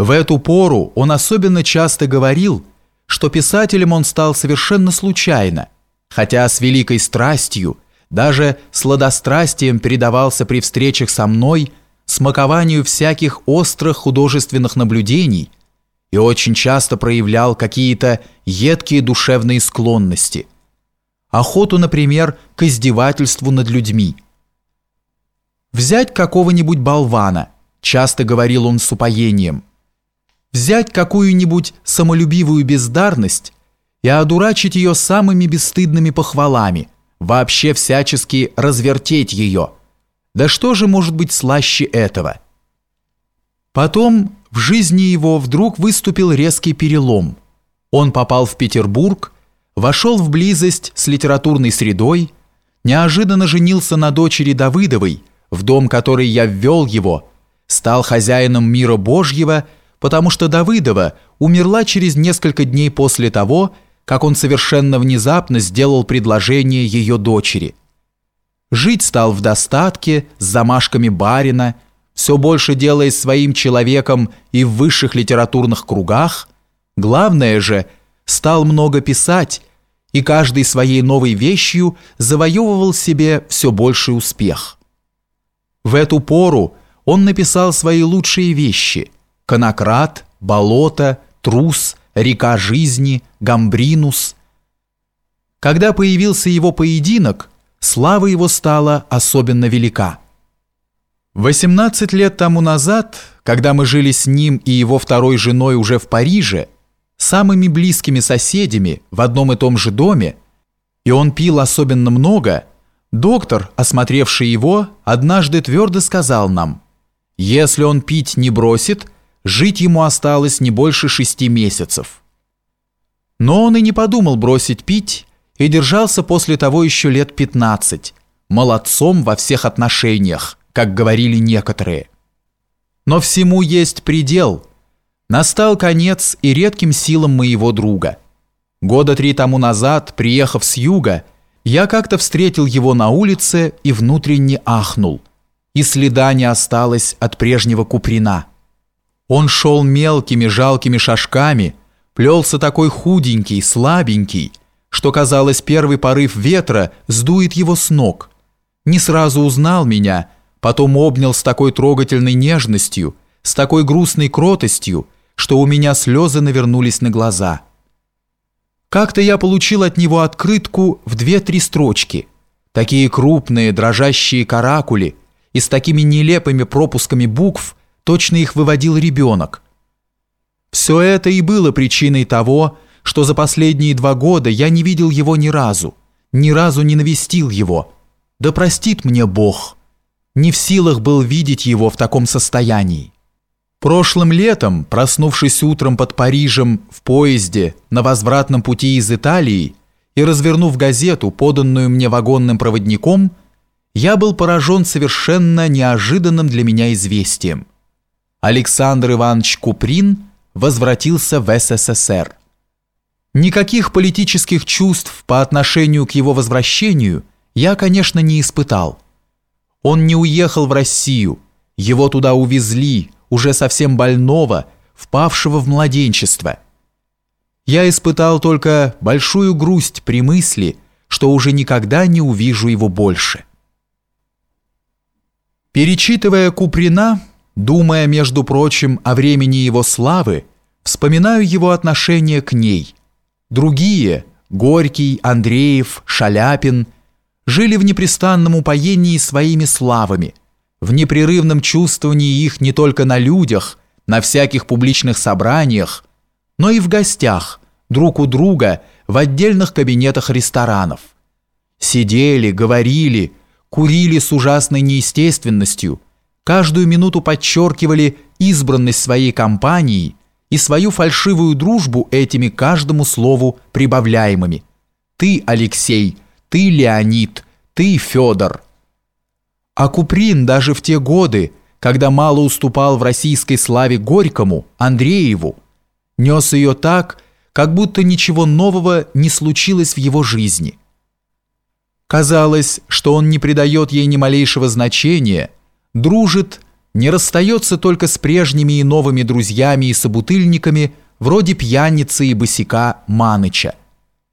В эту пору он особенно часто говорил, что писателем он стал совершенно случайно, хотя с великой страстью, даже сладострастием передавался при встречах со мной смакованию всяких острых художественных наблюдений и очень часто проявлял какие-то едкие душевные склонности. Охоту, например, к издевательству над людьми. Взять какого-нибудь болвана, часто говорил он с упоением – взять какую-нибудь самолюбивую бездарность и одурачить ее самыми бесстыдными похвалами, вообще всячески развертеть ее. Да что же может быть слаще этого? Потом в жизни его вдруг выступил резкий перелом. Он попал в Петербург, вошел в близость с литературной средой, неожиданно женился на дочери Давыдовой, в дом, который я ввел его, стал хозяином мира Божьего – потому что Давыдова умерла через несколько дней после того, как он совершенно внезапно сделал предложение ее дочери. Жить стал в достатке, с замашками барина, все больше делаясь своим человеком и в высших литературных кругах. Главное же, стал много писать, и каждой своей новой вещью завоевывал себе все больший успех. В эту пору он написал свои лучшие вещи – Конократ, Болото, Трус, Река жизни, Гамбринус. Когда появился его поединок, слава его стала особенно велика. 18 лет тому назад, когда мы жили с ним и его второй женой уже в Париже, самыми близкими соседями в одном и том же доме, и он пил особенно много, доктор, осмотревший его, однажды твердо сказал нам, «Если он пить не бросит, Жить ему осталось не больше шести месяцев. Но он и не подумал бросить пить и держался после того еще лет 15, молодцом во всех отношениях, как говорили некоторые. Но всему есть предел. Настал конец и редким силам моего друга. Года три тому назад, приехав с юга, я как-то встретил его на улице и внутренне ахнул. И следа не осталось от прежнего Куприна. Он шел мелкими жалкими шажками, плелся такой худенький, слабенький, что, казалось, первый порыв ветра сдует его с ног. Не сразу узнал меня, потом обнял с такой трогательной нежностью, с такой грустной кротостью, что у меня слезы навернулись на глаза. Как-то я получил от него открытку в две-три строчки, такие крупные дрожащие каракули и с такими нелепыми пропусками букв, Точно их выводил ребенок. Все это и было причиной того, что за последние два года я не видел его ни разу, ни разу не навестил его. Да простит мне Бог. Не в силах был видеть его в таком состоянии. Прошлым летом, проснувшись утром под Парижем в поезде на возвратном пути из Италии и развернув газету, поданную мне вагонным проводником, я был поражен совершенно неожиданным для меня известием. Александр Иванович Куприн возвратился в СССР. Никаких политических чувств по отношению к его возвращению я, конечно, не испытал. Он не уехал в Россию, его туда увезли, уже совсем больного, впавшего в младенчество. Я испытал только большую грусть при мысли, что уже никогда не увижу его больше. Перечитывая Куприна, Думая, между прочим, о времени его славы, вспоминаю его отношение к ней. Другие, Горький, Андреев, Шаляпин, жили в непрестанном упоении своими славами, в непрерывном чувствовании их не только на людях, на всяких публичных собраниях, но и в гостях, друг у друга, в отдельных кабинетах ресторанов. Сидели, говорили, курили с ужасной неестественностью – каждую минуту подчеркивали избранность своей компании и свою фальшивую дружбу этими каждому слову прибавляемыми. «Ты, Алексей», «ты, Леонид», «ты, Федор». А Куприн даже в те годы, когда мало уступал в российской славе Горькому, Андрееву, нес ее так, как будто ничего нового не случилось в его жизни. Казалось, что он не придает ей ни малейшего значения – дружит не расстается только с прежними и новыми друзьями и собутыльниками, вроде пьяницы и босика Маныча,